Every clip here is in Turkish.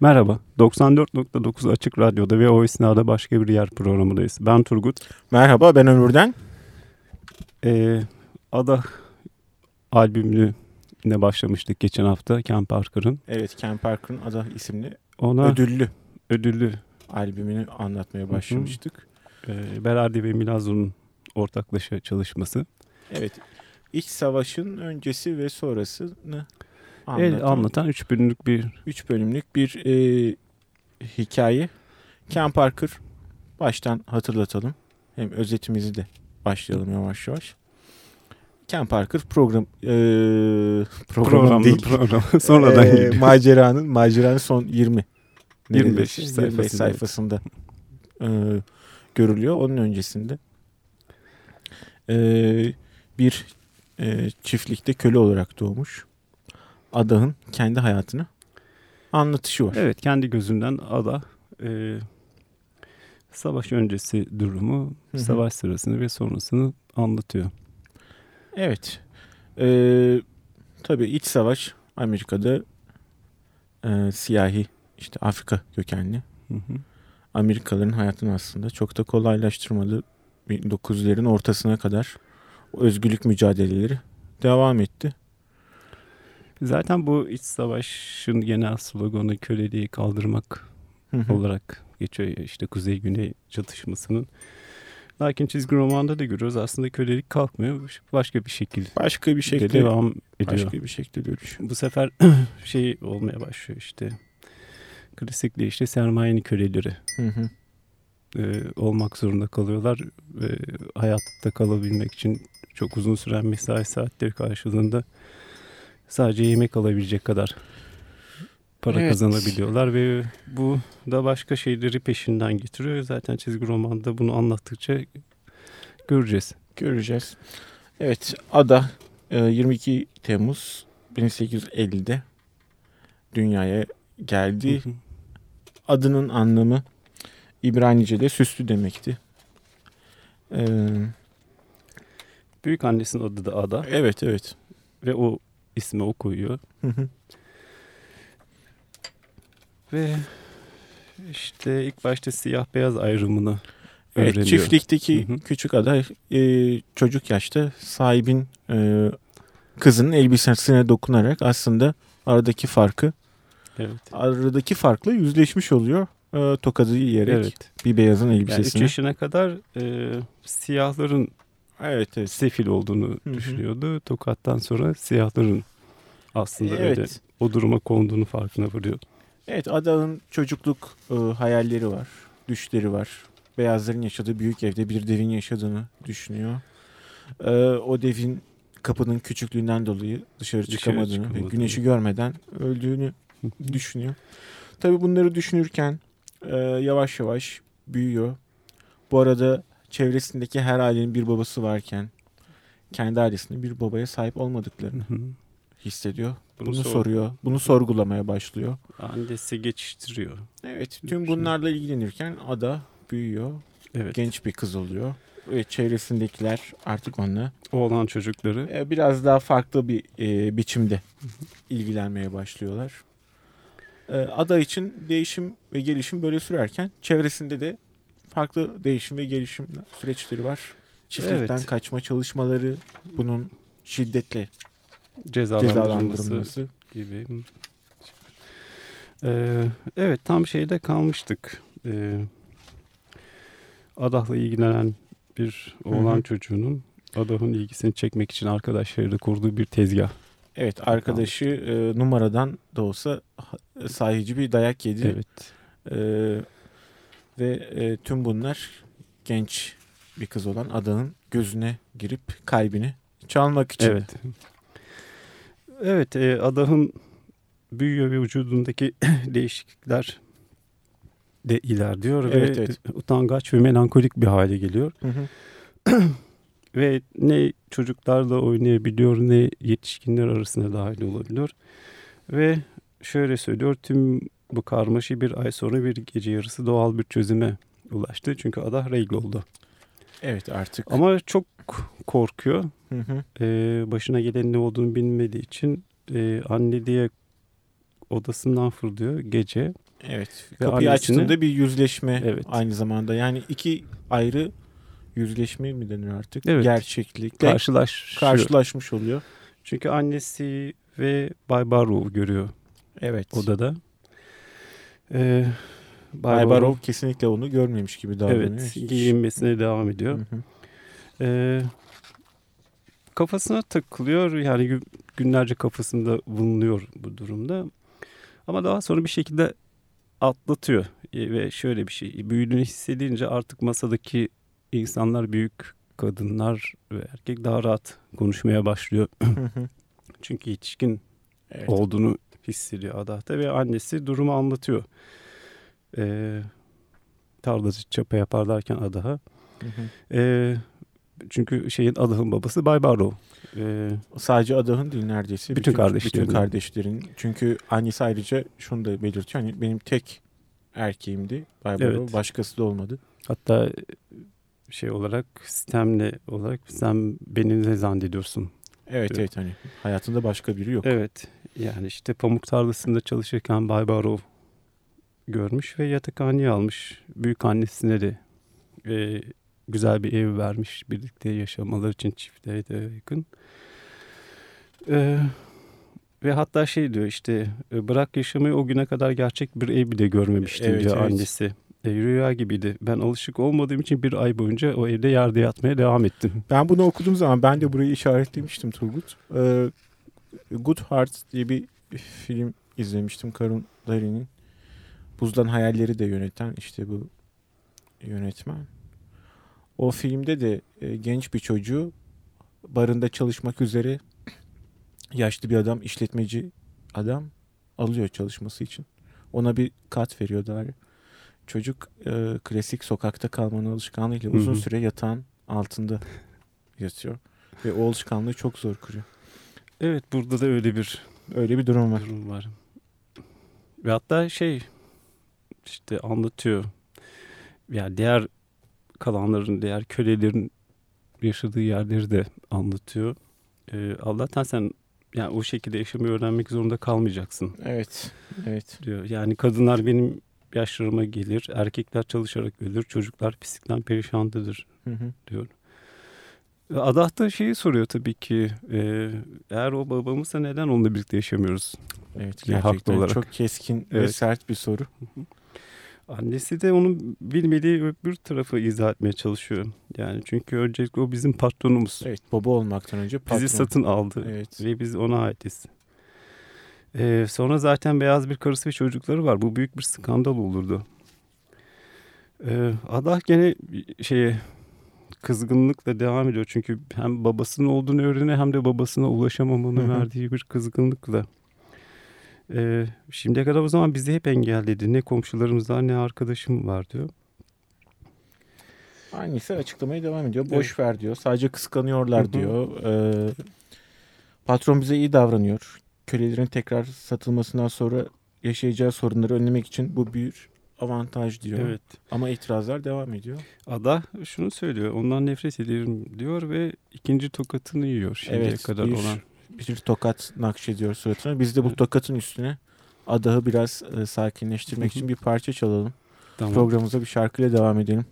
Merhaba, 94.9 Açık Radyo'da ve o esnada başka bir yer programındayız. Ben Turgut. Merhaba, ben Ömür'den. Ee, Ada albümünü ne başlamıştık geçen hafta Ken Parker'ın. Evet, Ken Parker'ın Ada isimli Ona ödüllü ödüllü albümünü anlatmaya başlamıştık. e, Berardi ve Milazzo'nun ortaklaşa çalışması. Evet, iç savaşın öncesi ve sonrasını El anlatan anlatan üç bölümlük bir üç bölümlük bir e, hikaye. Ken Parker baştan hatırlatalım. Hem özetimizi de başlayalım yavaş yavaş. Ken Parker program e, program değil. program. Sonradan E, maceranın maceranın son 20 25 neredeyse, 25 sayfasında. sayfasında e, görülüyor. Onun öncesinde e, bir e, çiftlikte köle olarak doğmuş. Adah'ın kendi hayatını anlatışı var. Evet, kendi gözünden Ada e, savaş öncesi durumu, Hı hı. savaş sırasını ve sonrasını anlatıyor. Evet. Ee, tabii iç savaş Amerika'da e, siyahi işte Afrika kökenli Hı hı. Amerikalıların hayatını aslında çok da kolaylaştırmadı. 1900'lerin ortasına kadar o özgürlük mücadeleleri devam etti. Zaten bu iç savaşın genel sloganı köleliği kaldırmak olarak geçiyor işte kuzey-güney çatışmasının. Lakin çizgi romanda da görüyoruz aslında kölelik kalkmıyor. Başka bir şekilde Başka bir şekilde devam ediyor. başka bir şekilde dönüş. Bu sefer şey olmaya başlıyor işte. Klasikle işte sermayenin köleleri Hı hı. e, olmak zorunda kalıyorlar. Ve hayatta kalabilmek için çok uzun süren mesai saatleri karşılığında sadece yemek alabilecek kadar para Evet. kazanabiliyorlar ve bu da başka şeyleri peşinden getiriyor. Zaten çizgi romanda bunu anlattıkça göreceğiz. Göreceğiz. Evet, Ada e, 22 Temmuz 1850'de dünyaya geldi. Hı hı. Adının anlamı İbranice'de süslü demekti. Ee, Büyük annesinin adı da Ada evet, evet. ve o ismi o koyuyor. Hı hı. Ve işte ilk başta siyah beyaz ayrımını Evet, öğreniyor. çiftlikteki Hı hı. küçük ada e, çocuk yaşta sahibin e, kızının elbisesine dokunarak aslında aradaki farkı, Evet. aradaki farkla yüzleşmiş oluyor. E, tokadı yiyerek Evet. bir beyazın Yani 3 elbisesine. yaşına kadar e, siyahların evet, evet. sefil olduğunu Hı hı. düşünüyordu. Tokat'tan sonra siyahların aslında Evet. öyle o duruma konduğunu farkına varıyor. Evet Ada'nın çocukluk e, hayalleri var, düşleri var. Beyazların yaşadığı büyük evde bir devin yaşadığını düşünüyor. E, o devin kapının küçüklüğünden dolayı dışarı, Dışarı çıkamadığını ve çıkamadığını. güneşi görmeden öldüğünü düşünüyor. Tabii bunları düşünürken e, yavaş yavaş büyüyor. Bu arada çevresindeki her ailenin bir babası varken kendi ailesinin bir babaya sahip olmadıklarını hissediyor. Bunu Bunu, sor- soruyor, bunu sorgulamaya başlıyor. Annesi geçiştiriyor. Evet, tüm bunlarla ilgilenirken Ada büyüyor, Evet. genç bir kız oluyor ve çevresindekiler artık onunla Oğlan çocukları. e, biraz daha farklı bir e, biçimde ilgilenmeye başlıyorlar. E, Ada için değişim ve gelişim böyle sürerken çevresinde de farklı değişim ve gelişim süreçleri var. Çiftlikten Evet. kaçma çalışmaları, bunun şiddetle Cezalandırılması cezalandırılması. gibi. Ee, evet tam şeyde kalmıştık. Ee, Adah'la ilgilenen bir oğlan Hı hı. çocuğunun Adah'ın ilgisini çekmek için arkadaşlarıyla kurduğu bir tezgah. Evet, arkadaşı e, numaradan da olsa sahici bir dayak yedi. Evet. Ee, ve e, tüm bunlar genç bir kız olan Ada'nın gözüne girip kalbini çalmak için. Evet. Evet, e, Adah'ın büyüyor ve vücudundaki değişiklikler de ilerliyor Evet, ve evet. utangaç ve melankolik bir hale geliyor. Hı hı. Ve ne çocuklarla oynayabiliyor ne yetişkinler arasında dahil olabiliyor. Ve şöyle söylüyor tüm bu karmaşı bir ay sonra bir gece yarısı doğal bir çözüme ulaştı. Çünkü Adah regl oldu. Evet artık. Ama çok korkuyor. Hı hı. Ee, başına gelen ne olduğunu bilmediği için e, anne diye odasından fırlıyor gece. Evet. Ve Kapıyı annesini- açtığında bir yüzleşme Evet. aynı zamanda. Yani iki ayrı yüzleşme mi denir artık? Evet. Gerçeklikle Karşılaş. karşılaşmış oluyor. Çünkü annesi ve Bay Barrow görüyor Evet. odada. Ee, Bay Barov kesinlikle onu görmemiş gibi davranıyor. evet giyinmesine devam ediyor. Hı hı. Ee, kafasına takılıyor yani gü- günlerce kafasında bulunuyor bu durumda. Ama daha sonra bir şekilde atlatıyor Ee, ve şöyle bir şey büyüdüğünü hissedince artık masadaki insanlar büyük kadınlar ve erkek daha rahat konuşmaya başlıyor. Çünkü yetişkin evet. olduğunu hissediyor Adah'ta ve annesi durumu anlatıyor. Ee, tarlada çapa yaparlarken Adah'a. Hı hı. Ee, çünkü şeyin Adah'ın babası Bay Barrow. Ee, Sadece Adah'ın değil neredeyse. Bütün kardeşlerin. Bütün kardeşlerin. Çünkü annesi ayrıca şunu da belirtiyor. Hani benim tek erkeğimdi. Bay Barov. Evet. Başkası da olmadı. hatta şey olarak sistemle olarak sen beni ne zannediyorsun? Evet Evet. evet hani hayatında başka biri yok. Evet yani işte pamuk tarlasında çalışırken Bay Barrow görmüş ve yatakhaneye almış. Büyük annesine de e, güzel bir ev vermiş birlikte yaşamaları için çiftlere de yakın. E, ve hatta şey diyor işte e, bırak yaşamayı o güne kadar gerçek bir ev bile görmemiştim Evet, diyor evet. annesi. E, rüya gibiydi. Ben alışık olmadığım için bir ay boyunca o evde yerde yatmaya devam ettim. Ben bunu okuduğum zaman ben de burayı işaretlemiştim Turgut. Ee, Good Heart diye bir film izlemiştim. Karun Dari'nin. Buzdan Hayalleri de yöneten işte bu yönetmen. O filmde de e, genç bir çocuğu barında çalışmak üzere yaşlı bir adam, işletmeci adam alıyor çalışması için. Ona bir kat veriyor dar. Çocuk e, klasik sokakta kalmanın alışkanlığıyla uzun süre yatağın altında yatıyor. Ve o alışkanlığı çok zor kuruyor. Evet burada da öyle bir Öyle bir durum var. durum var. Ve hatta şey işte anlatıyor. Yani diğer kalanların, diğer kölelerin yaşadığı yerleri de anlatıyor. Ee, Allah'tan sen yani o şekilde yaşamayı öğrenmek zorunda kalmayacaksın Evet. Evet. diyor. Yani kadınlar benim yaşlarıma gelir, erkekler çalışarak ölür, çocuklar pislikten perişandadır Hı hı. diyor. Ve Adah da şeyi soruyor tabii ki e, eğer o babamızsa neden onunla birlikte yaşamıyoruz? Evet Ya, haklı gerçekten olarak. çok keskin ve Evet. sert bir soru. Annesi de onun bilmediği öbür tarafı izah etmeye çalışıyor. Yani çünkü öncelikle o bizim patronumuz. Evet baba olmaktan önce patron. Bizi satın aldı Evet. ve biz ona aitiz. Ee, sonra zaten beyaz bir karısı ve çocukları var. Bu büyük bir skandal olurdu. Ee, Adah gene şeye kızgınlıkla devam ediyor. Çünkü hem babasının olduğunu öğreniyor hem de babasına ulaşamamanın verdiği bir kızgınlıkla. Ee, şimdiye kadar o zaman bizi hep engelledi. Ne komşularımız var ne arkadaşım var diyor. Annesi açıklamaya devam ediyor. Boş Evet. ver diyor. Sadece kıskanıyorlar Hı hı. diyor. Ee, patron bize iyi davranıyor. Kölelerin tekrar satılmasından sonra yaşayacağı sorunları önlemek için bu bir avantaj diyor. Evet. Ama itirazlar devam ediyor. Ada şunu söylüyor. Ondan nefret ederim diyor ve ikinci tokatını yiyor şimdiye Evet, kadar bir- olan. Bir tokat nakşediyor suratına. Biz de bu tokatın üstüne adahı biraz e, sakinleştirmek için bir parça çalalım. Tamam. Programımıza bir şarkıyla devam edelim.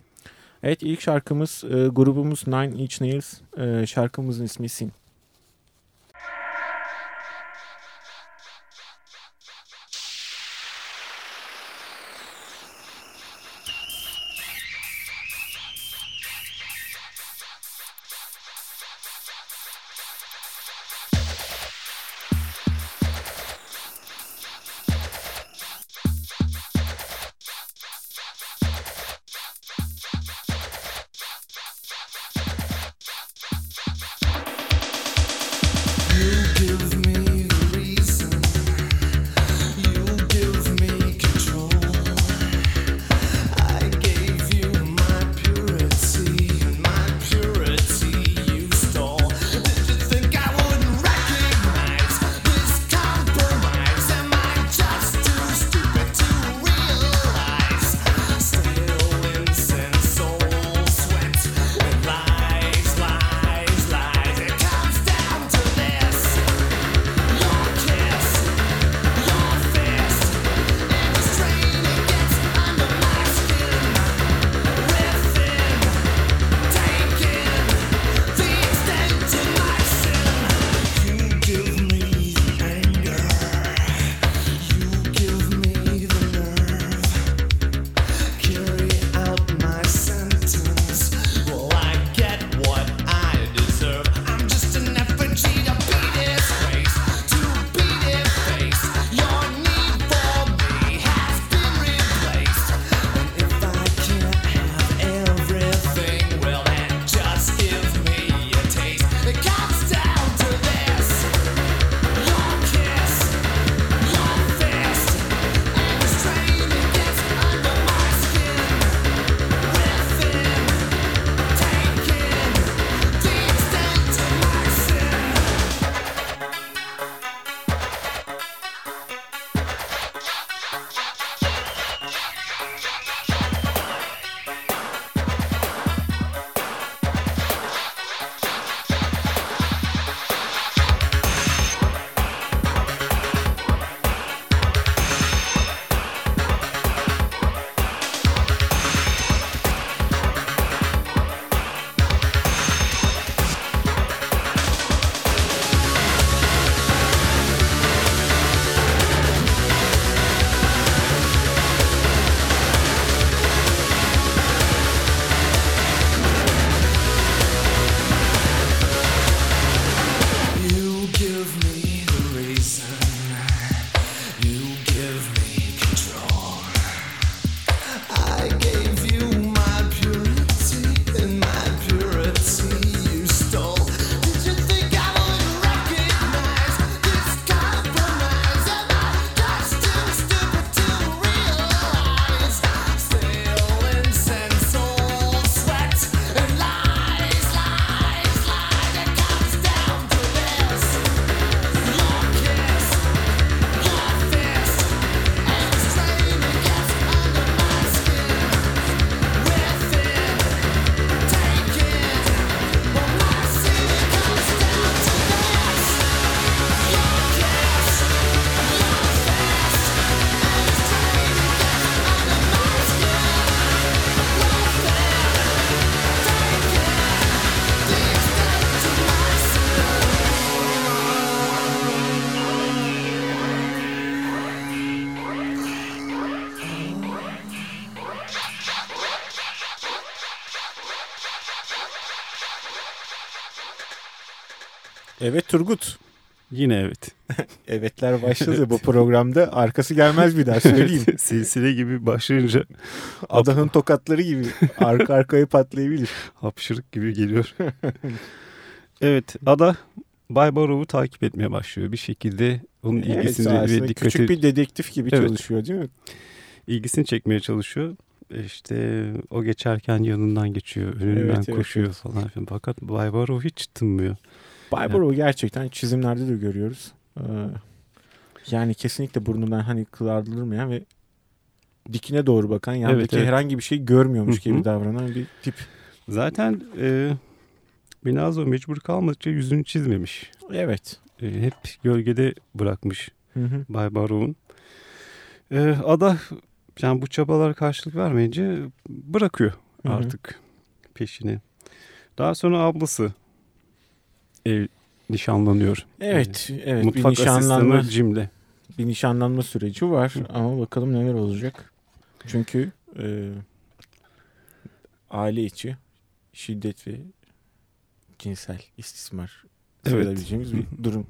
Evet ilk şarkımız e, grubumuz Nine Inch Nails. E, şarkımızın ismi Sin. reason you give Evet Turgut. Yine evet. Evetler başladı bu programda. Arkası gelmez bir daha söyleyeyim. Silsile gibi başlayınca Adahın tokatları gibi arka arkaya patlayabilir. hapşırık gibi geliyor. evet Ada Bay Barov'u takip etmeye başlıyor. Bir şekilde onun Evet, ilgisini aslında ve dikkati küçük bir dedektif gibi Evet. çalışıyor değil mi? ilgisini çekmeye çalışıyor. İşte o geçerken yanından geçiyor, önünden Evet, evet, koşuyor evet. falan filan. Fakat Bay Barov hiç tınmıyor. Barbaro'yu gerçekten çizimlerde de görüyoruz. Ee, yani kesinlikle burnundan hani kılardırmayan ve dikine doğru bakan, yandaki evet. herhangi bir şey görmüyormuş gibi davranan bir tip. Zaten e, Binazo mecbur kalmadıkça yüzünü çizmemiş. Evet. E, hep gölgede bırakmış Hı hı. Bay Barov'un. E, Ada yani bu çabalar karşılık vermeyince bırakıyor Hı hı. artık peşini. Daha sonra ablası ev nişanlanıyor. Evet, evet bir Mutfak nişanlanma, asistanı bir nişanlanma süreci var ama bakalım neler olacak. Çünkü e, aile içi şiddet ve cinsel istismar Evet. sayılabileceğimiz bir durum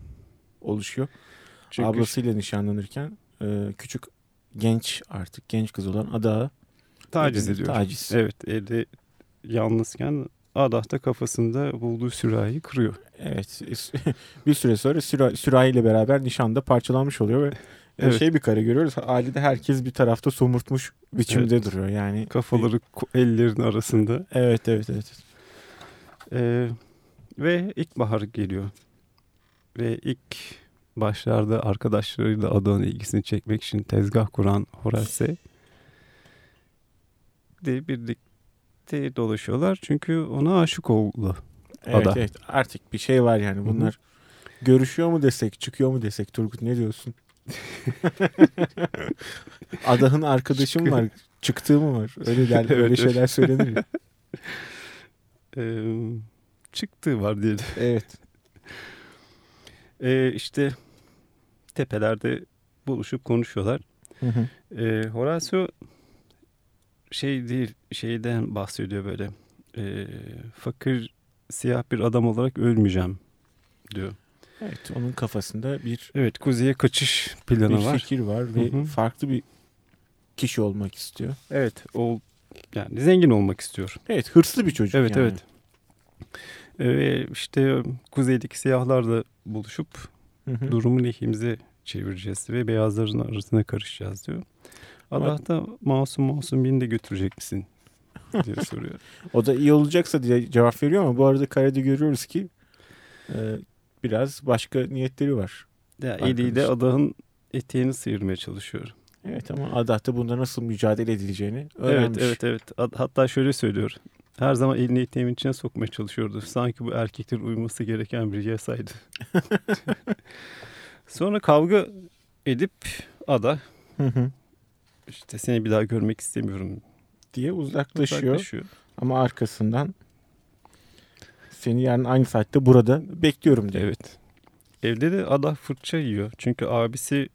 oluşuyor. Çünkü Ablasıyla nişanlanırken e, küçük genç artık genç kız olan Ada taciz ediyor. Taciz. Evet evde yalnızken Adah da kafasında bulduğu sürahiyi kırıyor. Evet. bir süre sonra süra, sürahiyle beraber nişanda parçalanmış oluyor ve Evet. şey bir kare görüyoruz. Ailede herkes bir tarafta somurtmuş biçimde duruyor. Yani Kafaları ellerin arasında. Evet evet evet. Ee, ve ilkbahar geliyor. Ve ilk başlarda arkadaşlarıyla Ada'nın ilgisini çekmek için tezgah kuran Horace de birlikte dolaşıyorlar. Çünkü ona aşık oldu. Evet, Ada. evet. Artık bir şey var yani. Bunlar görüşüyor mu desek, çıkıyor mu desek Turgut ne diyorsun? Adah'ın arkadaşı mı var? Çıktığı mı var? Öyle der, öyle şeyler söylenir ya. Ee, çıktığı var diyelim. Evet. Ee, işte tepelerde buluşup konuşuyorlar. Hı hı. Ee, Horacio şey değil şeyden bahsediyor böyle. Ee, fakir siyah bir adam olarak ölmeyeceğim diyor. Evet, onun kafasında bir Evet kuzeye kaçış planı bir var. fikir var ve Hı hı. farklı bir kişi olmak istiyor. Evet o yani zengin olmak istiyor. Evet, hırslı bir çocuk Evet yani. evet. Ee, Ve işte kuzeydeki siyahlarla buluşup Hı hı. durumu lehimize çevireceğiz ve beyazların arasına karışacağız diyor. Allah da masum masum birini de götürecek misin diye soruyor. O da iyi olacaksa diye cevap veriyor ama bu arada karede görüyoruz ki e, biraz başka niyetleri var. Ya eliyle adağın eteğini sıyırmaya çalışıyor. Evet ama Adah da bunda nasıl mücadele edileceğini öğrenmiş. Evet evet evet. Hatta şöyle söylüyor. Her zaman elini eteğimin içine sokmaya çalışıyordu. Sanki bu erkeklerin uyması gereken bir yasaydı. Sonra kavga edip ada Hı hı. İşte seni bir daha görmek istemiyorum diye uzaklaşıyor. uzaklaşıyor. Ama arkasından seni yarın aynı saatte burada bekliyorum diyor. Evet. Evde de ada fırça yiyor. Çünkü abisi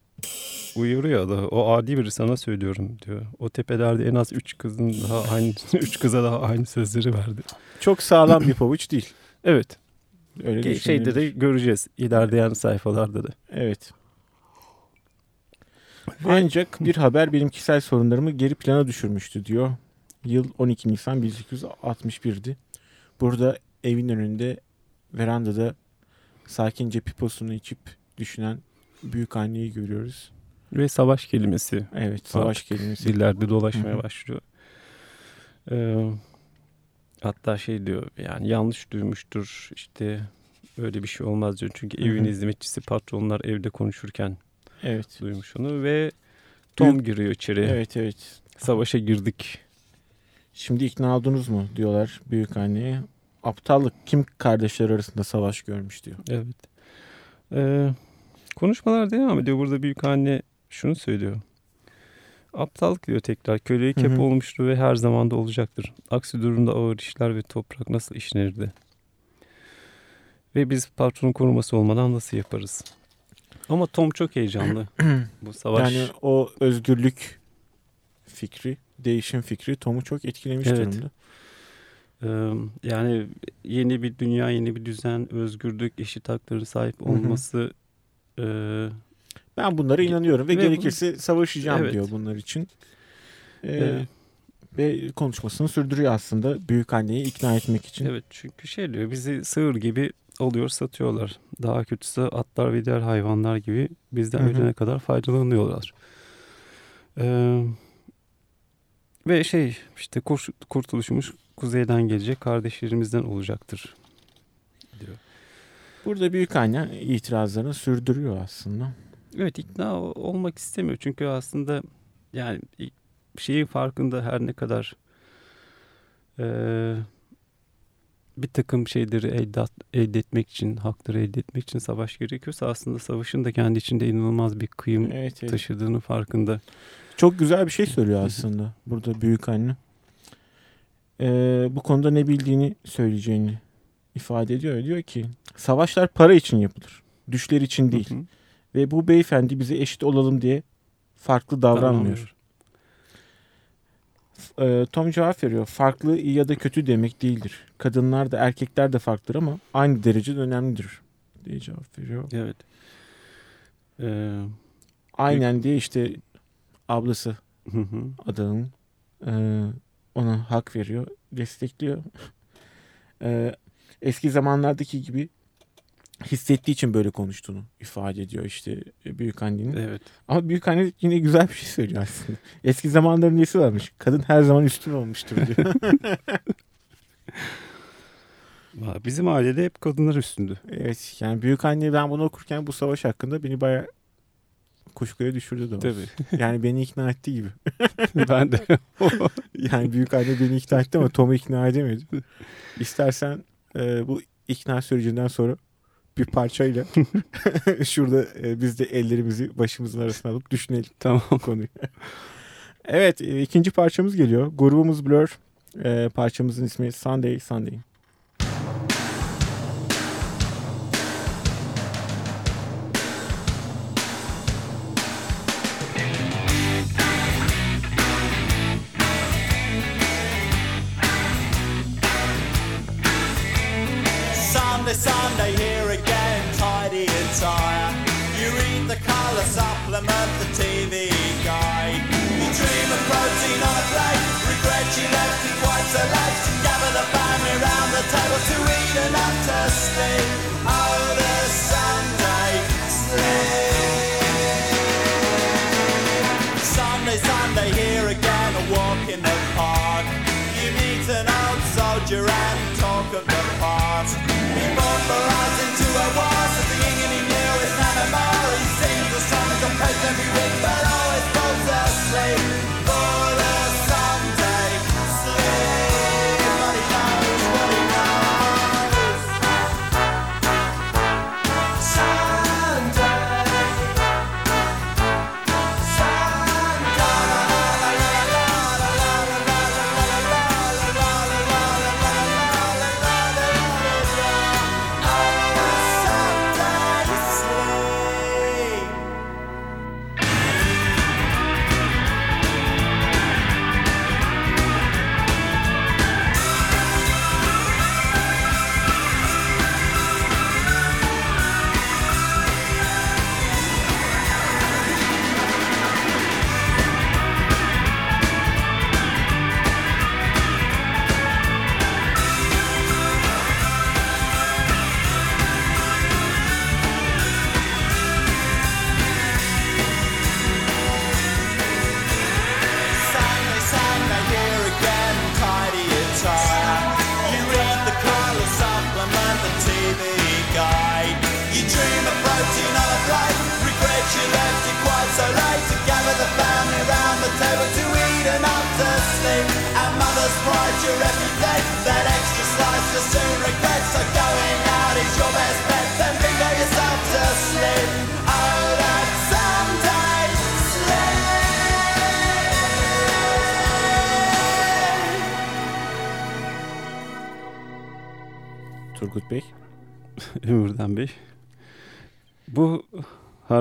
uyarıyor ada. O adi biri sana söylüyorum diyor. O tepelerde en az üç kızın daha aynı üç kıza daha aynı sözleri verdi. Çok sağlam bir pabuç değil. Evet. Öyle Ge- Şeyde de göreceğiz. ilerleyen sayfalarda da. Evet. Ancak bir haber benim kişisel sorunlarımı geri plana düşürmüştü diyor. Yıl 12 Nisan 1861'di. Burada evin önünde verandada sakince piposunu içip düşünen büyük anneyi görüyoruz. Ve savaş kelimesi Evet savaş Artık kelimesi. dillerde dolaşmaya başlıyor. Ee, hatta şey diyor yani yanlış duymuştur işte öyle bir şey olmaz diyor. Çünkü evin hizmetçisi patronlar evde konuşurken Evet. duymuş onu ve Tom giriyor içeri. Evet evet. Savaşa girdik. Şimdi ikna oldunuz mu diyorlar büyük anneye. Aptallık kim kardeşler arasında savaş görmüş diyor. Evet. Ee, konuşmalar devam ediyor. Burada büyük anne şunu söylüyor. Aptallık diyor tekrar. Hı hep hı. olmuştur ve her zaman da olacaktır. Aksi durumda ağır işler ve toprak nasıl işlenirdi? Ve biz patronun koruması olmadan nasıl yaparız? Ama Tom çok heyecanlı. Bu savaş. Yani o özgürlük fikri, değişim fikri Tom'u çok etkilemiş Evet. durumda. Ee, yani yeni bir dünya, yeni bir düzen, özgürlük, eşit hakların sahip olması e, Ben bunlara inanıyorum ve, Ve bu- gerekirse savaşacağım Evet. diyor bunlar için. Ee, Evet. Ve konuşmasını sürdürüyor aslında büyük anneyi ikna etmek için. Evet çünkü şey diyor bizi sığır gibi oluyor satıyorlar. Daha kötüsü atlar ve diğer hayvanlar gibi bizden ölene kadar faydalanıyorlar. Ee, ve şey işte kur- kurtuluşumuz kuzeyden gelecek kardeşlerimizden olacaktır diyor. Burada büyük anne itirazlarını sürdürüyor aslında. Evet ikna ol- olmak istemiyor çünkü aslında yani şeyin farkında her ne kadar eee, bir takım şeyleri elde, elde etmek için, hakları elde etmek için savaş gerekiyorsa aslında savaşın da kendi içinde inanılmaz bir kıyım Evet, evet. taşıdığını farkında. Çok güzel bir şey söylüyor aslında burada büyük anne. Ee, bu konuda ne bildiğini söyleyeceğini ifade ediyor. Diyor ki savaşlar para için yapılır. Düşler için değil. Hı hı. Ve bu beyefendi bize eşit olalım diye farklı davranmıyor. Ee, Tom cevap veriyor. Farklı iyi ya da kötü demek değildir. Kadınlar da erkekler de farklıdır ama aynı derecede önemlidir diye cevap veriyor. Evet. Eee, Aynen diye işte ablası hı e, ona hak veriyor, destekliyor. E, eski zamanlardaki gibi hissettiği için böyle konuştuğunu ifade ediyor işte büyük annenin. evet. Ama büyük anne yine güzel bir şey söylüyor aslında. Eski zamanların nesi varmış? Kadın her zaman üstün olmuştur diyor. Bizim ailede hep kadınlar üstündü. evet yani büyük anne ben bunu okurken bu savaş hakkında beni bayağı kuşkuya düşürdü de. Tabii. Yani beni ikna ettiği gibi. ben de. Yani büyük anne beni ikna etti ama Tom'u ikna edemedi. İstersen e, bu ikna sürecinden sonra bir parçayla şurada e, biz de ellerimizi başımızın arasına alıp düşünelim tamam. konuyu. evet e, ikinci parçamız geliyor. Grubumuz Blur. E, parçamızın ismi Sunday Sunday. Sunday, broken apart.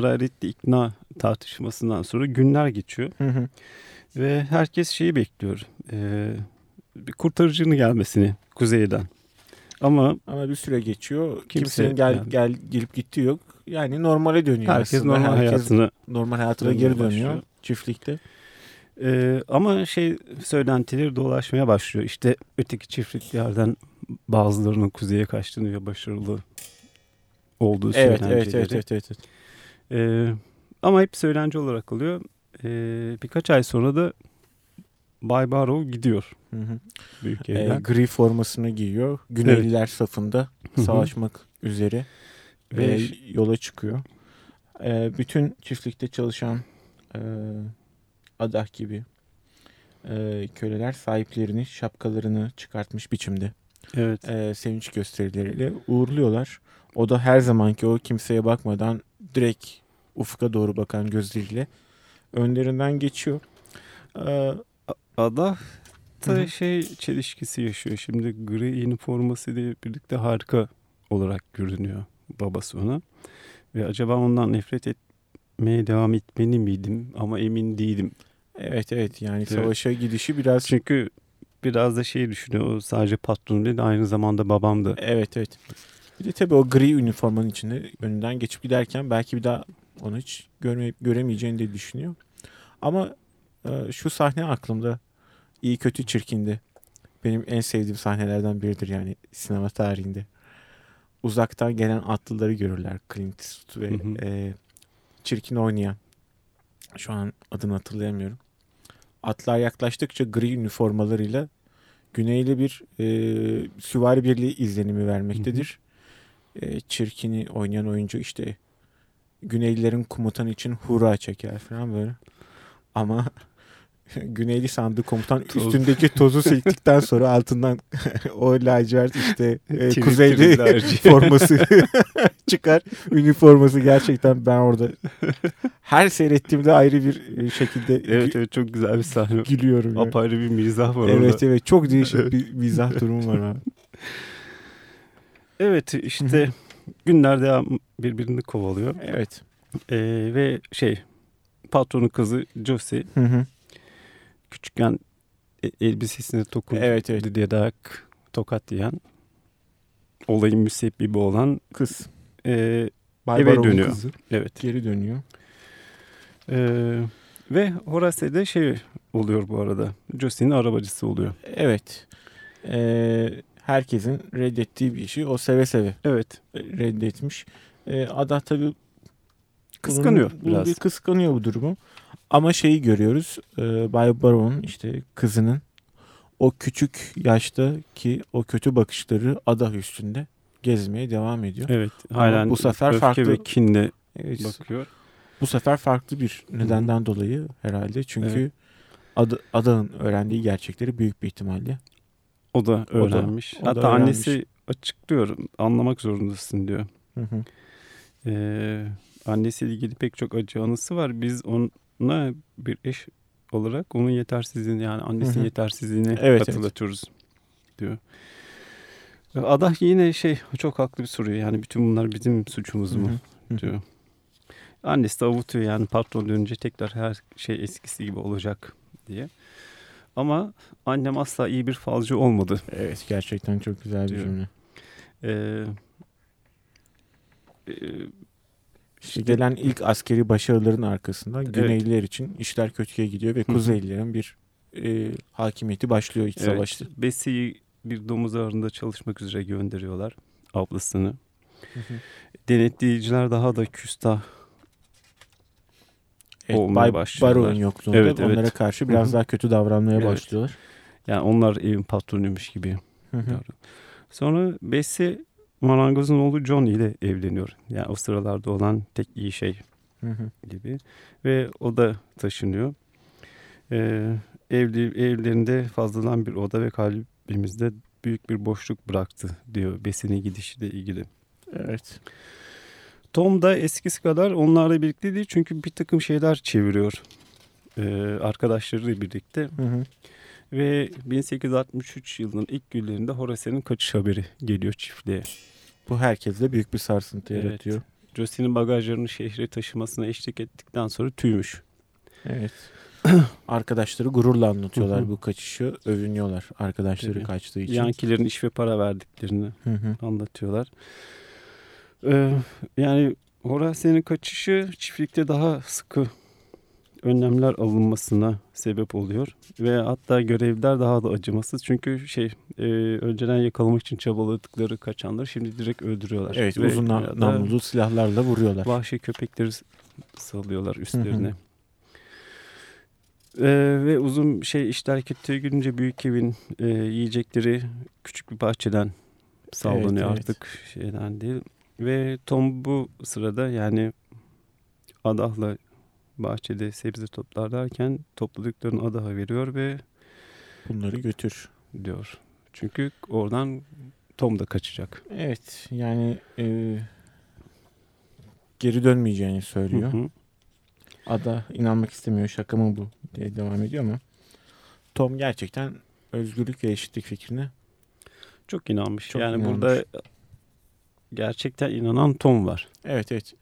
Hararetli ikna tartışmasından sonra günler geçiyor. Hı hı. Ve herkes şeyi bekliyor. Ee, bir kurtarıcının gelmesini kuzeyden. Ama Ama bir süre geçiyor. Kimse- Kimsenin gel yani- gel gelip gittiği yok. Yani normale dönüyor herkes aslında. normal Herkes hayatına normal hayatına geri başlıyor. dönüyor çiftlikte. Ee, ama şey söylentileri dolaşmaya başlıyor. İşte öteki çiftliklerden bazılarının kuzeye kaçtığını ve başarılı olduğu Evet, söylentileri. evet, evet, evet, evet, evet. Ee, ama hep söylence olarak kalıyor. Ee, birkaç ay sonra da Bay Barrow gidiyor Hı hı. büyük evden. gri formasını giyiyor. Güneyliler safında Hı hı. savaşmak üzere Ve ş- yola çıkıyor. Ee, bütün çiftlikte çalışan e, adah gibi e, köleler sahiplerini şapkalarını çıkartmış biçimde evet. e, sevinç gösterileriyle uğurluyorlar. O da her zamanki o kimseye bakmadan direkt ufka doğru bakan gözleriyle önlerinden geçiyor. Ee, Ada da şey çelişkisi yaşıyor. Şimdi gri üniformasıyla birlikte harika olarak görünüyor babası ona. Ve acaba ondan nefret etmeye devam etmeli miydim ama emin değilim. evet evet yani Evet. savaşa gidişi biraz Çünkü biraz da şey düşünüyor. Sadece patron değil aynı zamanda babam da. Evet evet. Bir de tabii o gri üniformanın içinde önünden geçip giderken belki bir daha onu hiç görmeyip göremeyeceğini de düşünüyor. Ama e, şu sahne aklımda iyi kötü çirkindi. Benim en sevdiğim sahnelerden biridir yani sinema tarihinde. Uzaktan gelen atlıları görürler Clint Eastwood ve Hı hı. e, çirkin oynayan. Şu an adını hatırlayamıyorum. Atlar yaklaştıkça gri üniformalarıyla güneyli bir e, süvari birliği izlenimi vermektedir. E, çirkini oynayan oyuncu işte Güneylilerin komutanı için hurra çeker falan böyle. Ama Güneyli sandığı komutan Toz. üstündeki tozu silktikten sonra altından o lacivert işte e, kuzeyli forması çıkar. Üniforması gerçekten ben orada her seyrettiğimde ayrı bir e, şekilde Evet evet çok güzel bir sahne. gülüyorum. Apayrı bir mizah var Evet orada. evet çok değişik bir mizah durumu var abi. Evet işte günler devam birbirini kovalıyor. Evet. Ee, ve şey patronun kızı Josie Hı hı. küçükken e- elbisesine dokundu Evet evet diye dayak tokat yiyen olayın müsebbibi olan kız. e, Bay Eve dönüyor. kızı evet geri dönüyor. Ee, ve Horace de şey oluyor bu arada Josie'nin arabacısı oluyor. Evet. Ee, herkesin reddettiği bir işi o seve seve Evet reddetmiş. Ee, Ada tabii kıskanıyor bunun- biraz. Bir kıskanıyor bu durumu. Ama şeyi görüyoruz. E, Bay Baron işte kızının o küçük yaştaki o kötü bakışları Ada üstünde gezmeye devam ediyor. Evet halen bu sefer öfke farklı- ve kinle Evet, bakıyor. bu sefer farklı bir nedenden dolayı herhalde. Çünkü Evet. Ada, Ada'nın öğrendiği gerçekleri büyük bir ihtimalle. O da öğrenmiş. o da Hatta öğrenmiş. annesi açıklıyor anlamak zorundasın diyor. Hı hı. Ee, annesiyle ilgili pek çok acı anısı var. Biz ona bir eş olarak onun yetersizliğini yani annesinin Hı hı. yetersizliğini Evet, evet. hatırlatıyoruz diyor. Adah yine şey çok haklı bir soruyor. Yani bütün bunlar bizim suçumuz mu Hı hı. diyor. Annesi de avutuyor yani patron dönünce tekrar her şey eskisi gibi olacak diye. Ama annem asla iyi bir falcı olmadı. Evet gerçekten çok güzel bir cümle. Ee, e, İşte gelen ilk askeri başarıların arkasından Evet. Güneyliler için işler kötüye gidiyor ve Hı hı. Kuzeylilerin bir e, hakimiyeti başlıyor iç Evet, savaşta. Bessie'yi bir domuz ağrında çalışmak üzere gönderiyorlar ablasını. Denetleyiciler daha da küstah. Evet, olmaya Bay başlıyorlar. Baron yokluğunda Evet, evet. onlara karşı biraz Hı hı. daha kötü davranmaya Evet. başlıyorlar. Yani onlar evin patronuymuş gibi. Hı. Sonra Bessie marangozun oğlu John ile evleniyor. Yani o sıralarda olan tek iyi şey gibi. Ve o da taşınıyor. Ee, evli, evlerinde fazladan bir oda ve kalbimizde büyük bir boşluk bıraktı diyor Bessie'nin gidişiyle ilgili. Evet. Tom da eskisi kadar onlarla birlikte değil çünkü bir takım şeyler çeviriyor. Ee, arkadaşlarıyla birlikte Hı hı. ve 1863 yılının ilk günlerinde Horace'nin kaçış haberi geliyor çiftliğe. Bu herkeste büyük bir sarsıntı Evet. yaratıyor. Josie'nin bagajlarını şehre taşımasına eşlik ettikten sonra tüymüş. Evet. Arkadaşları gururla anlatıyorlar Hı hı. bu kaçışı. Övünüyorlar arkadaşları Tabii. kaçtığı için. Yankilerin iş ve para verdiklerini Hı hı. anlatıyorlar. Ee, yani Horace'nin kaçışı çiftlikte daha sıkı önlemler alınmasına sebep oluyor ve hatta görevliler daha da acımasız çünkü şey e, önceden yakalamak için çabaladıkları kaçanları şimdi direkt öldürüyorlar. Evet Ve uzun nam- namlulu silahlarla vuruyorlar. Vahşi köpekleri salıyorlar üstlerine. Hı Ee, ve uzun şey işler kötüye gidince büyük evin e, yiyecekleri küçük bir bahçeden sağlanıyor evet. artık şeyden değil. Ve Tom bu sırada yani adahla bahçede sebze toplar derken topladıklarını adaha veriyor ve Bunları götür. diyor. Çünkü oradan Tom da kaçacak. Evet yani e, geri dönmeyeceğini söylüyor. Hı hı. Ada inanmak istemiyor şaka mı bu diye devam ediyor ama Tom gerçekten özgürlük ve eşitlik fikrine Çok inanmış. Çok yani inanmış. burada gerçekten inanan Tom var. evet evet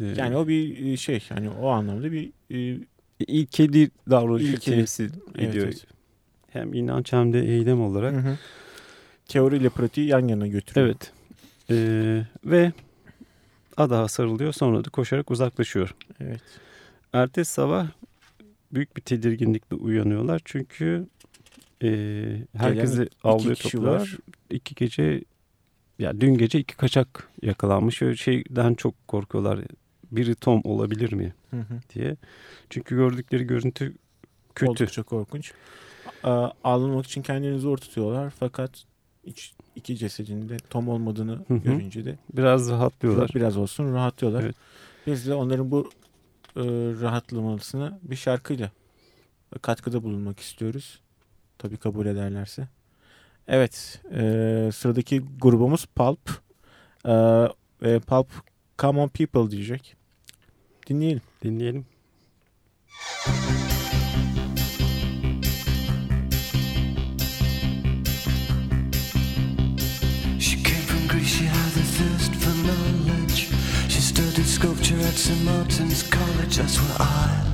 Ee, yani o bir e, şey hani o anlamda bir e, ilkeli davranışı İlkeli. temsil Evet, ediyor. evet. Hem inanç hem de eylem olarak. hı hı. teori ile pratiği yan yana götürüyor. Evet. Ee, ve adaha sarılıyor sonra da koşarak uzaklaşıyor. Evet. Ertesi sabah büyük bir tedirginlikle uyanıyorlar. Çünkü e, herkesi kişi topluyorlar. var. İki gece ya dün gece iki kaçak yakalanmış ve şeyden çok korkuyorlar. Biri Tom olabilir mi Hı hı. diye. Çünkü gördükleri görüntü kötü. Oldukça korkunç. Ağlamak için kendilerini zor tutuyorlar fakat iç, iki cesedinde Tom olmadığını Hı hı. görünce de Biraz rahatlıyorlar. biraz olsun rahatlıyorlar. Evet. Biz de onların bu e, rahatlamasına bir şarkıyla katkıda bulunmak istiyoruz. Tabii kabul ederlerse. Evet, e, sıradaki grubumuz Pulp. E, ve Pulp Come On People diyecek. Dinleyelim. Dinleyelim. She came from Greece, she had a thirst for knowledge. She studied sculpture at St. Martin's College, that's where I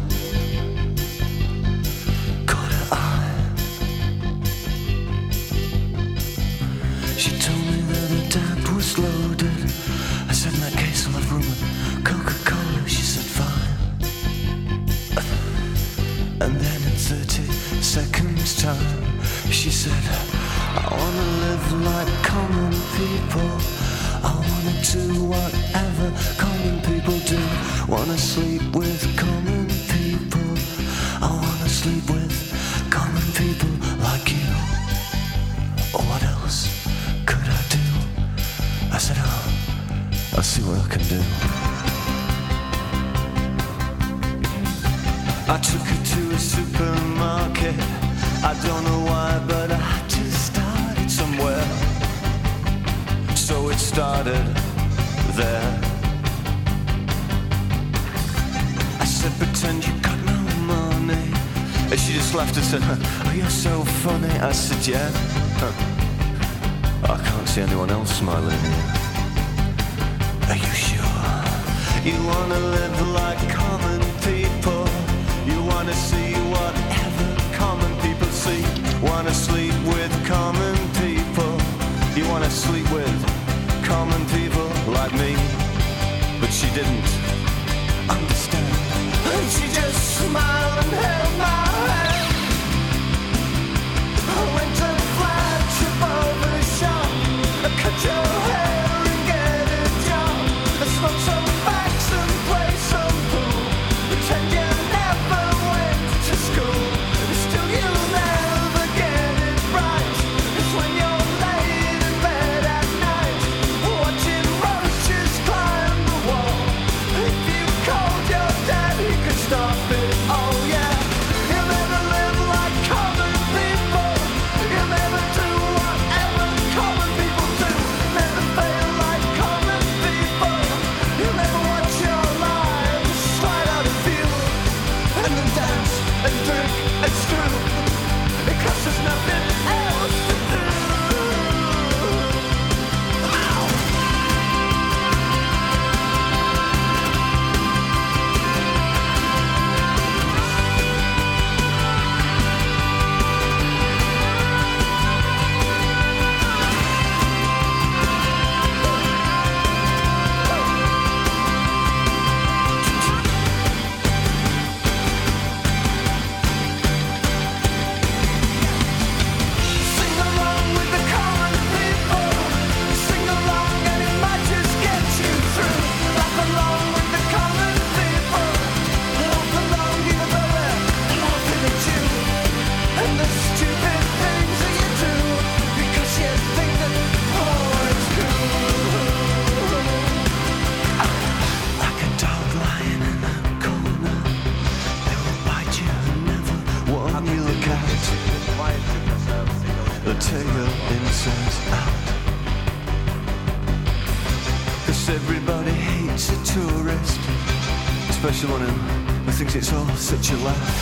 thinks it's all such a laugh.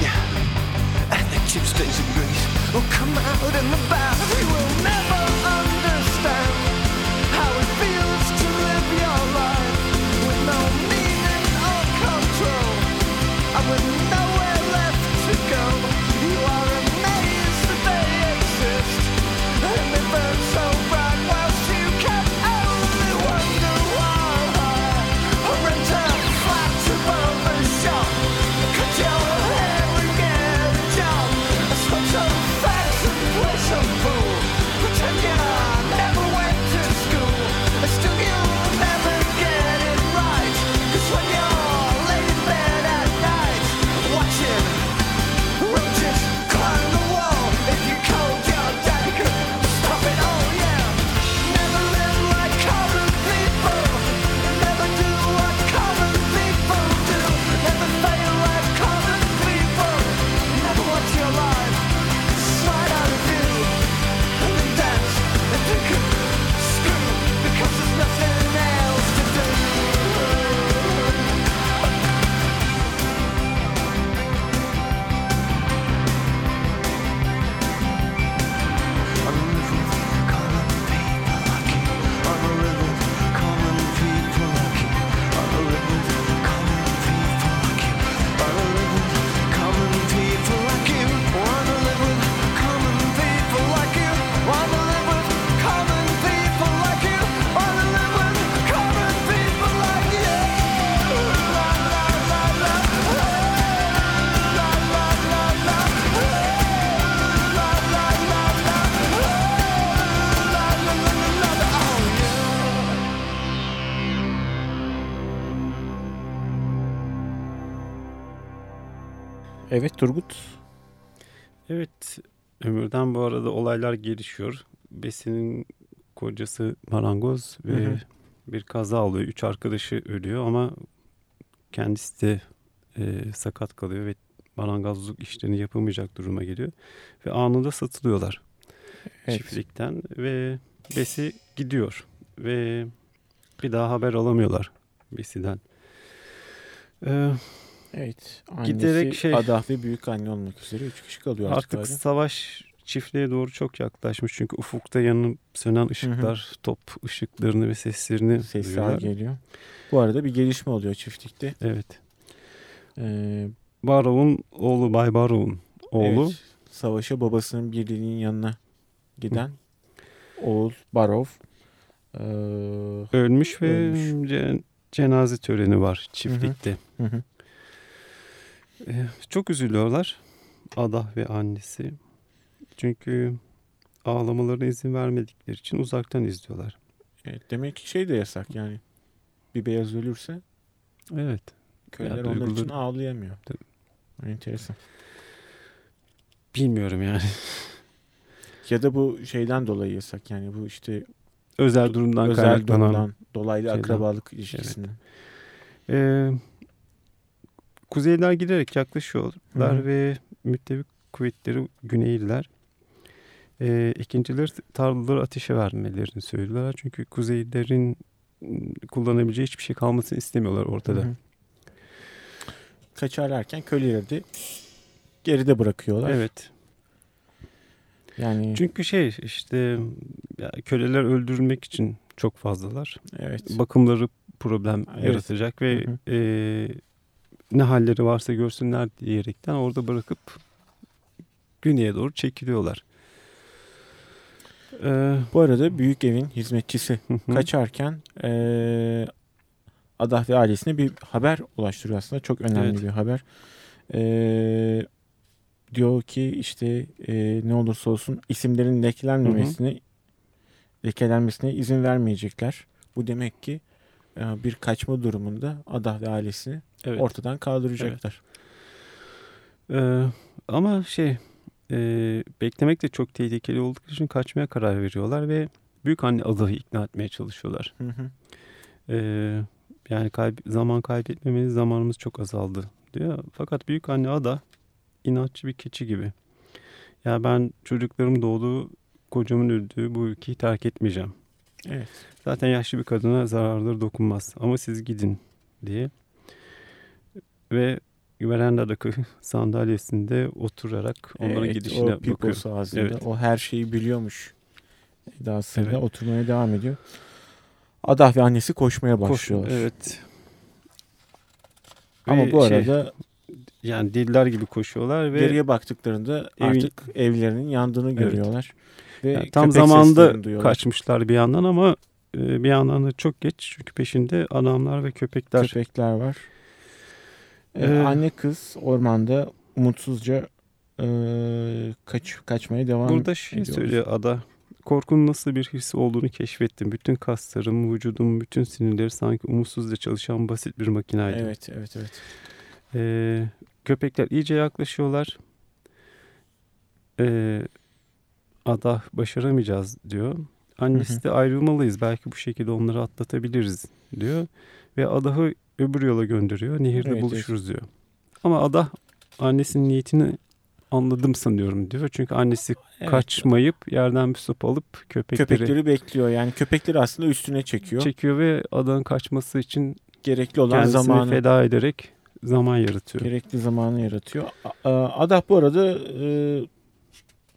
Yeah, and the chip stains of Greece will oh, come out in the bath. You will never Evet Turgut. Evet, Ömür'den bu arada olaylar gelişiyor. Besin'in kocası marangoz ve Hı hı. bir kaza oluyor. Üç arkadaşı ölüyor ama kendisi de e, sakat kalıyor ve marangozluk işlerini yapamayacak duruma geliyor. Ve anında satılıyorlar Evet. çiftlikten ve Besi gidiyor ve bir daha haber alamıyorlar Besi'den. Ee, Evet. Annesi, Giderek şey- Adah ve büyük anne olmak üzere üç kişi kalıyor artık. Artık savaş çiftliğe doğru çok yaklaşmış. Çünkü ufukta yanıp sönen ışıklar, top ışıklarını ve seslerini Sesler duyuyorlar. geliyor. Bu arada bir gelişme oluyor çiftlikte. Evet. Ee, Barov'un oğlu Bay Barov'un oğlu evet, savaşa babasının birliğinin yanına giden oğul Barov ee, ölmüş ve Ölmüş. ce- cenaze töreni var çiftlikte. hı hı. Ee, Çok üzülüyorlar Adah ve annesi. Çünkü ağlamalarına izin vermedikleri için uzaktan izliyorlar. Evet, demek ki şey de yasak yani. Bir beyaz ölürse Evet. köylüler Ya, onlar için duyguları- ağlayamıyor. Enteresan. Bilmiyorum yani. Ya da bu şeyden dolayı yasak yani bu işte Özel durumdan özel kaynaklanan durumdan dolaylı şeyden. akrabalık ilişkisinden. Ee, kuzeyler giderek yaklaşıyorlar Hı hı. ve müttefik kuvvetleri güneyliler. Ee, ikinciler tarlaları ateşe vermelerini söylüyorlar. Çünkü kuzeylerin m, kullanabileceği hiçbir şey kalmasını istemiyorlar ortada. Hı hı. Kaçarlarken köleleri de geride bırakıyorlar. Evet. Yani Çünkü şey işte ya, köleler öldürülmek için çok fazlalar. evet. Bakımları problem Evet. yaratacak ve Hı hı. e, ne halleri varsa görsünler diyerekten orada bırakıp güneye doğru çekiliyorlar. Ee, Bu arada büyük evin hizmetçisi hı kaçarken eee Adah ve ailesine bir haber ulaştırıyor aslında. Çok önemli Evet. bir haber. Eee, diyor ki işte eee, ne olursa olsun isimlerin lekelenmemesine lekelenmesine izin vermeyecekler. Bu demek ki bir kaçma durumunda Adah ve ailesini Evet. ortadan kaldıracaklar. Ee, ama şey e, beklemek de çok tehlikeli oldukları için kaçmaya karar veriyorlar ve büyük anne adayı ikna etmeye çalışıyorlar. Hı hı. Ee, yani kayb- zaman kaybetmemeniz zamanımız çok azaldı diyor. Fakat büyük anne ada inatçı bir keçi gibi. Ya ben çocuklarım doğdu, kocamın öldüğü bu ülkeyi terk etmeyeceğim. Evet. Zaten yaşlı bir kadına zararları dokunmaz ama siz gidin diye. Ve verandadaki sandalyesinde oturarak onların Evet, gidişine o bakıyor. Ağzında. Evet. O her şeyi biliyormuş. Edasıyla Evet. oturmaya devam ediyor. Adah ve annesi koşmaya Koş- başlıyorlar. evet. Ama Ve bu şey, arada yani deliler gibi koşuyorlar ve geriye baktıklarında Evin- artık evlerinin yandığını Evet. görüyorlar. Ve yani tam duyuyorlar. kaçmışlar bir yandan ama e, bir yandan da çok geç çünkü peşinde adamlar ve köpekler. köpekler var. Ee, Ee, anne kız ormanda umutsuzca e, kaç kaçmaya devam Burada şey ediyorlar. söylüyor ada. Korkunun nasıl bir his olduğunu keşfettim. Bütün kaslarım, vücudum, bütün sinirleri sanki umutsuzca çalışan basit bir makinaydı. Evet, evet, evet. Ee, köpekler iyice yaklaşıyorlar. Ee, ada başaramayacağız diyor. Annesi Hı hı. de ayrılmalıyız. Belki bu şekilde onları atlatabiliriz diyor. Ve adahı öbür yola gönderiyor. Nehirde Evet, buluşuruz diyor. Ama ada annesinin niyetini anladım sanıyorum diyor. Çünkü annesi Evet. kaçmayıp yerden bir sopa alıp köpekleri, Köpekleri bekliyor. Yani köpekleri aslında üstüne çekiyor. çekiyor ve adanın kaçması için Gerekli olan zamanı feda ederek zaman yaratıyor. gerekli zamanı yaratıyor. Adah bu arada e,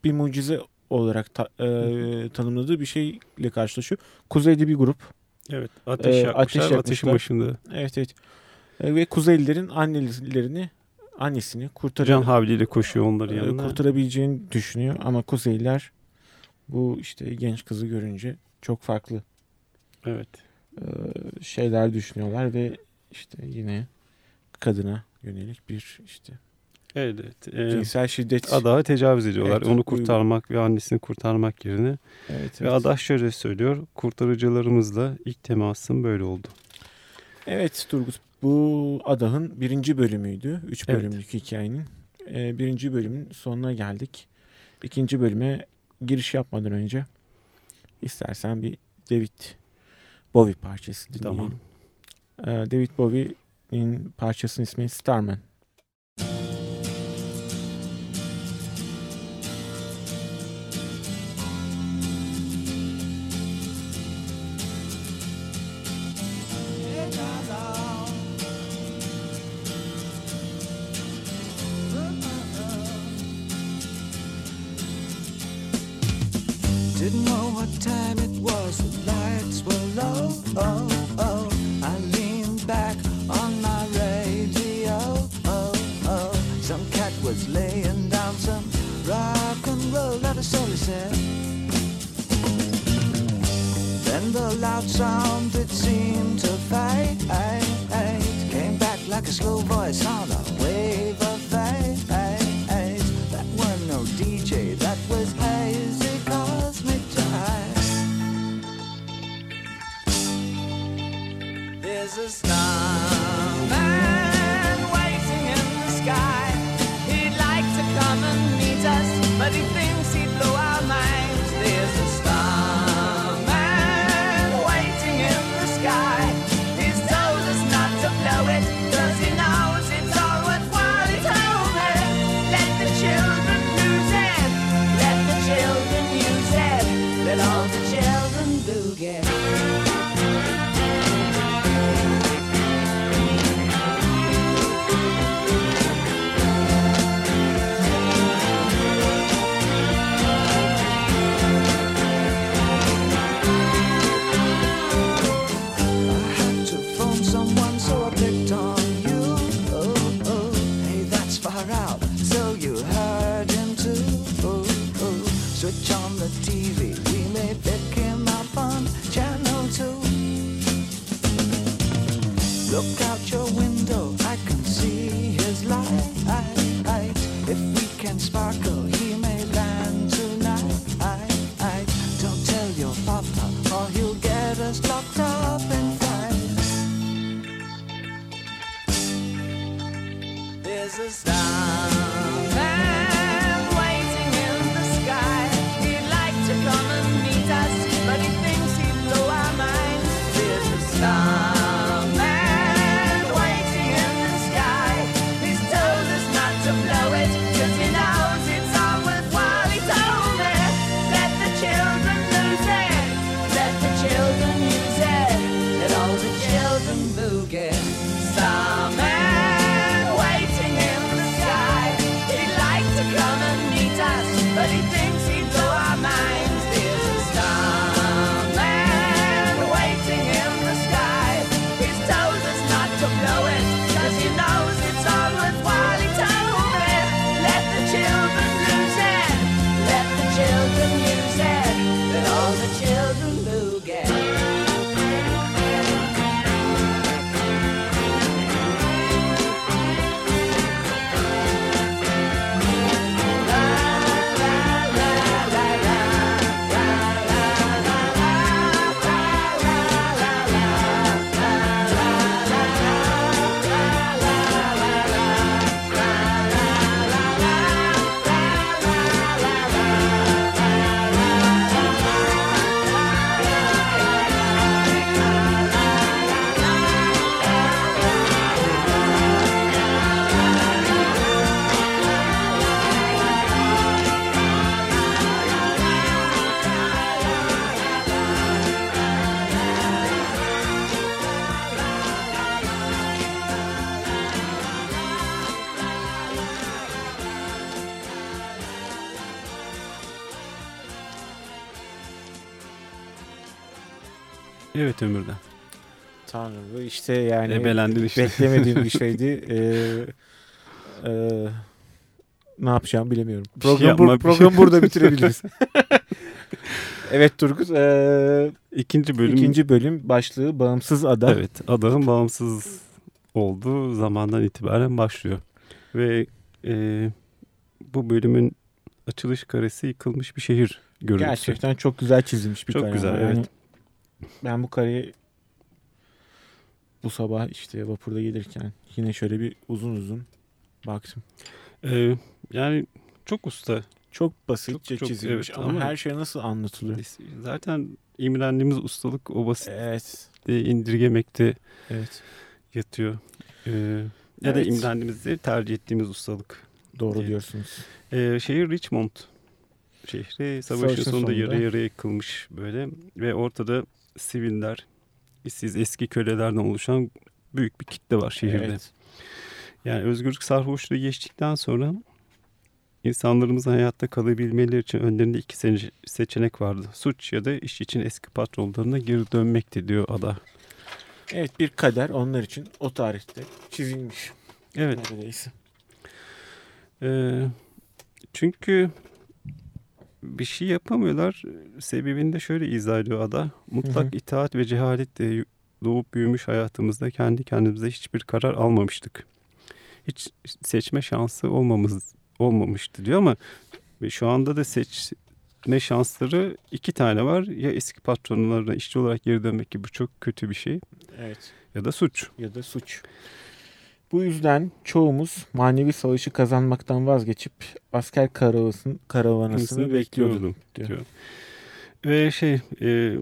bir mucize olarak ta- e, tanımladığı bir şeyle karşılaşıyor. Kuzeyde bir grup. Evet. Ateş Ee, yakmışlar. ateş Ateşin başında Evet evet. E, ve Kuzeylilerin annelerini annesini can kurtarıyor. havliyle koşuyor onların e, yanına. kurtarabileceğini düşünüyor ama Kuzeyliler bu işte genç kızı görünce çok farklı Evet. e, şeyler düşünüyorlar ve işte yine kadına yönelik bir işte Evet. evet. Ee, cinsel şiddet. Adaha tecavüz ediyorlar. Evet, Onu uygun. kurtarmak ve annesini kurtarmak yerine. Evet, Ve evet. Adah şöyle söylüyor. Kurtarıcılarımızla ilk temasım böyle oldu. Evet Turgut bu Adah'ın birinci bölümüydü. Üç Evet. bölümlük hikayenin. Ee, birinci bölümün sonuna geldik. İkinci bölüme giriş yapmadan önce istersen bir David Bowie parçası dinleyelim. Tamam. Ee, David in pač jaz nisem Starman. A wave of fate. That was no DJ, that was hazy cosmic jive. There's a time. Evet Ömür'den. Tanrım bu işte yani Ebelendin işte. beklemediğim bir şeydi. Ee, e, ne yapacağım bilemiyorum. Bir şey Program, bur- şey- program burada bitirebiliriz. evet Turgut. ee, İkinci bölüm. ikinci bölüm başlığı bağımsız ada. Evet, adanın bağımsız olduğu zamandan itibaren başlıyor. Ve e, bu bölümün açılış karesi yıkılmış bir şehir görüntüsü. Gerçekten çok güzel çizilmiş bir Çok kare. güzel, Yani evet. Ben bu kareyi bu sabah işte vapurda gelirken yine şöyle bir uzun uzun baktım. E, yani çok usta. Çok basitçe Çok- çok, çizilmiş evet, ama, ama- her şey nasıl anlatılıyor? Zaten imrendiğimiz ustalık o basitliği Evet. indirgemekte Evet. yatıyor. E, ya da Evet. imrendiğimiz değil, tercih ettiğimiz ustalık. Doğru Evet. diyorsunuz. E, şehir Richmond. Şehri savaşın Savaşın sonunda yarı sonunda. yarıya yıkılmış böyle. Ve ortada siviller, işsiz eski kölelerden oluşan büyük bir kitle var şehirde. Evet. Yani özgürlük sarhoşluğu geçtikten sonra insanlarımızın hayatta kalabilmeleri için önlerinde iki seçenek vardı. Suç ya da iş için eski patronlarına geri dönmekti diyor ada. Evet bir kader onlar için o tarihte çizilmiş Evet. neredeyse. e, çünkü bir şey yapamıyorlar. Sebebini de şöyle izah ediyor ada. Mutlak Hı hı. itaat ve cehaletle doğup büyümüş hayatımızda kendi kendimize hiçbir karar almamıştık. Hiç seçme şansı olmamız olmamıştı diyor ama şu anda da seçme şansları iki tane var. Ya eski patronlarına işçi olarak geri dönmek gibi çok kötü bir şey Evet. ya da suç. Ya da suç. Bu yüzden çoğumuz manevi savaşı kazanmaktan vazgeçip asker karavanasını, karavanasını bekliyorduk. bekliyordum diyor. diyor. Ve şey e,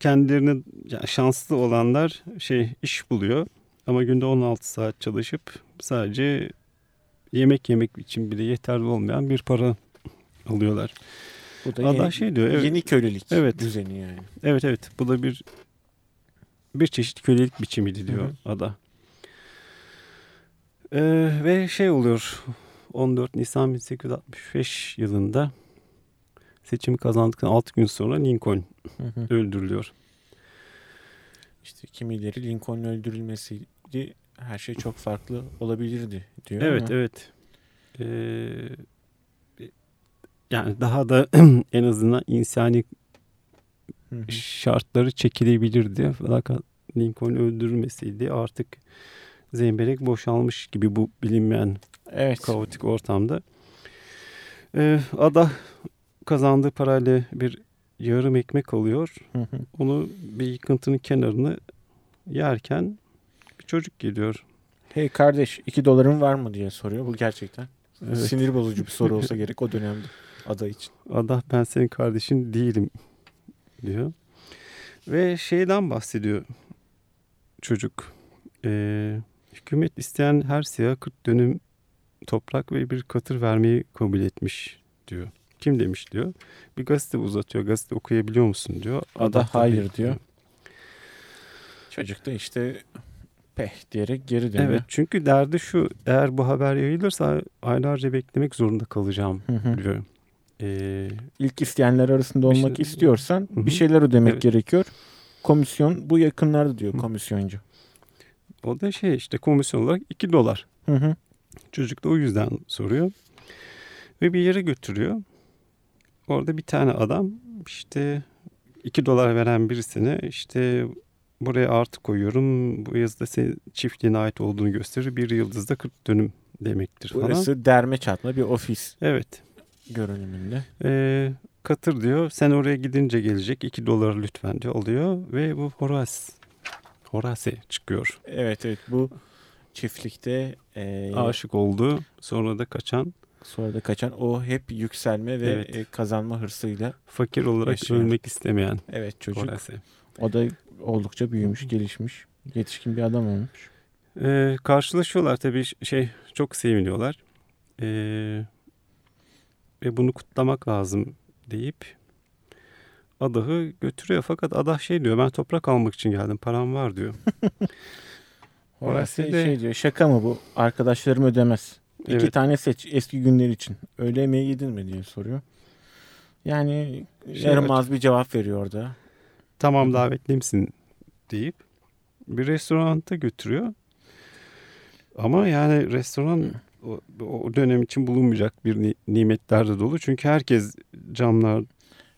kendilerini yani şanslı olanlar şey iş buluyor ama günde 16 saat çalışıp sadece yemek yemek için bile yeterli olmayan bir para alıyorlar. Bu da Allah yeni, şey diyor evet, yeni kölelik Evet. düzeni yani. evet evet bu da bir bir çeşit kölelik biçimiydi diyor Hı ada. E, ve şey oluyor 14 Nisan 1865 yılında seçimi kazandıktan 6 gün sonra Lincoln Hı hı. öldürülüyor. İşte kimileri Lincoln'un öldürülmesiydi her şey çok farklı olabilirdi diyor Evet ama evet. Ee, yani daha da en azından insani Hı şartları çekilebilirdi. Fakat Lincoln öldürülmeseydi artık zemberek boşalmış gibi bu bilinmeyen evet. kaotik ortamda. Ee, ada kazandığı parayla bir yarım ekmek alıyor. Hı hı. Onu bir yıkıntının kenarını yerken bir çocuk geliyor. Hey kardeş 2 doların var mı diye soruyor. Bu gerçekten Evet. sinir bozucu bir soru olsa gerek o dönemde ada için. Ada ben senin kardeşin değilim diyor. Ve şeyden bahsediyor çocuk. Ee, hükümet isteyen her siyaha 40 dönüm toprak ve bir katır vermeyi kabul etmiş diyor. Kim demiş diyor. Bir gazete uzatıyor. Gazete okuyabiliyor musun diyor. Ada hayır diyor. Çocuk da işte peh diyerek geri dönüyor. Evet çünkü derdi şu eğer bu haber yayılırsa aylarca beklemek zorunda kalacağım Hı hı. diyor. e, İlk isteyenler arasında olmak şey- istiyorsan Hı hı. bir şeyler ödemek Evet. gerekiyor. Komisyon bu yakınlarda diyor komisyoncu. O da şey işte komisyon olarak 2 dolar. Hı hı. Çocuk da o yüzden soruyor. Ve bir yere götürüyor. Orada bir tane adam işte 2 dolar veren birisine işte buraya artı koyuyorum. Bu yazıda senin çiftliğine ait olduğunu gösterir. Bir yıldızda 40 dönüm demektir falan. Burası derme çatma bir ofis Evet. görünümünde. Ee, katır diyor. Sen oraya gidince gelecek. 2 dolar lütfen diyor. Alıyor ve bu Horace. Horace çıkıyor. Evet evet bu çiftlikte e, Aşık oldu. Sonra da kaçan. sonra da kaçan o hep yükselme ve Evet. e, kazanma hırsıyla. Fakir olarak Yaşıyor. ölmek istemeyen Evet çocuk Horace. o da oldukça büyümüş gelişmiş yetişkin bir adam olmuş. Ee, karşılaşıyorlar tabii şey çok seviniyorlar. Ee, ve bunu kutlamak lazım deyip Adah'ı götürüyor. Fakat Adah şey diyor ben toprak almak için geldim param var diyor. Horace Horace de- şey diyor şaka mı bu arkadaşlarım ödemez. İki Evet. tane seç eski günler için. Öğle yemeği yedin mi diye soruyor. Yani Şey yaramaz bir cevap veriyor orada. tamam davetli misin deyip bir restoranta götürüyor. Ama yani restoran o, o dönem için bulunmayacak bir ni- nimetlerle dolu. Çünkü herkes camlar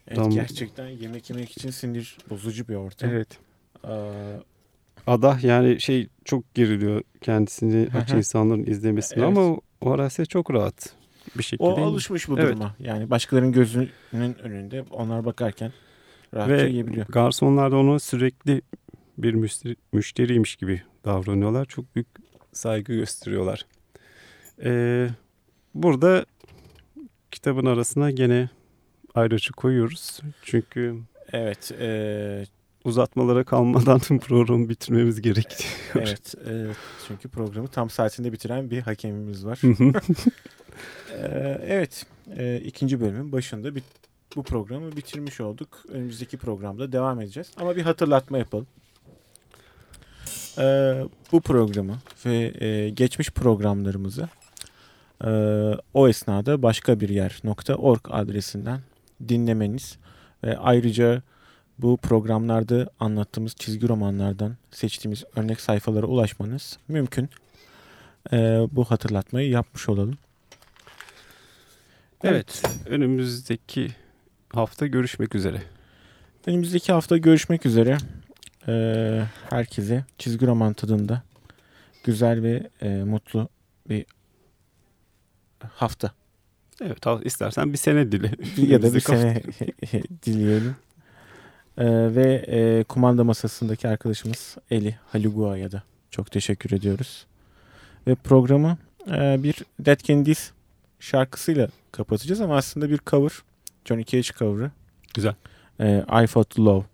Evet, Tam- gerçekten yemek yemek için sinir bozucu bir ortam. evet Aa, Adah yani şey çok geriliyor kendisini aç insanların izlemesine Evet. ama o Horace çok rahat bir şekilde. o alışmış bu Evet. duruma. Yani başkalarının gözünün önünde onlar bakarken rahatça Ve yiyebiliyor. garsonlar da onu sürekli bir müşteri, müşteriymiş gibi davranıyorlar. Çok büyük saygı gösteriyorlar. Ee, burada kitabın arasına gene ayrıcı koyuyoruz. Çünkü Evet. e, uzatmalara kalmadan programı bitirmemiz gerekti. evet. e, çünkü programı tam saatinde bitiren bir hakemimiz var. Ee, evet. e, ikinci bölümün başında bit- bu programı bitirmiş olduk. Önümüzdeki programda devam edeceğiz. Ama bir hatırlatma yapalım. Ee, bu programı ve e, geçmiş programlarımızı e, o esnada başka bir yer.org adresinden dinlemeniz ve ayrıca bu programlarda anlattığımız çizgi romanlardan seçtiğimiz örnek sayfalara ulaşmanız mümkün. Ee, bu hatırlatmayı yapmış olalım. evet önümüzdeki hafta görüşmek üzere. Önümüzdeki hafta görüşmek üzere. Ee, herkese çizgi roman tadında güzel ve e, mutlu bir hafta Evet istersen bir sene dile. ya da bir sene dileyelim. Ee, ve e, kumanda masasındaki arkadaşımız Eli Haligua'ya da çok teşekkür ediyoruz. Ve programı e, bir Dead Kennedys şarkısıyla kapatacağız ama aslında bir cover. Johnny Cage cover'ı. Güzel. E, I Fought Love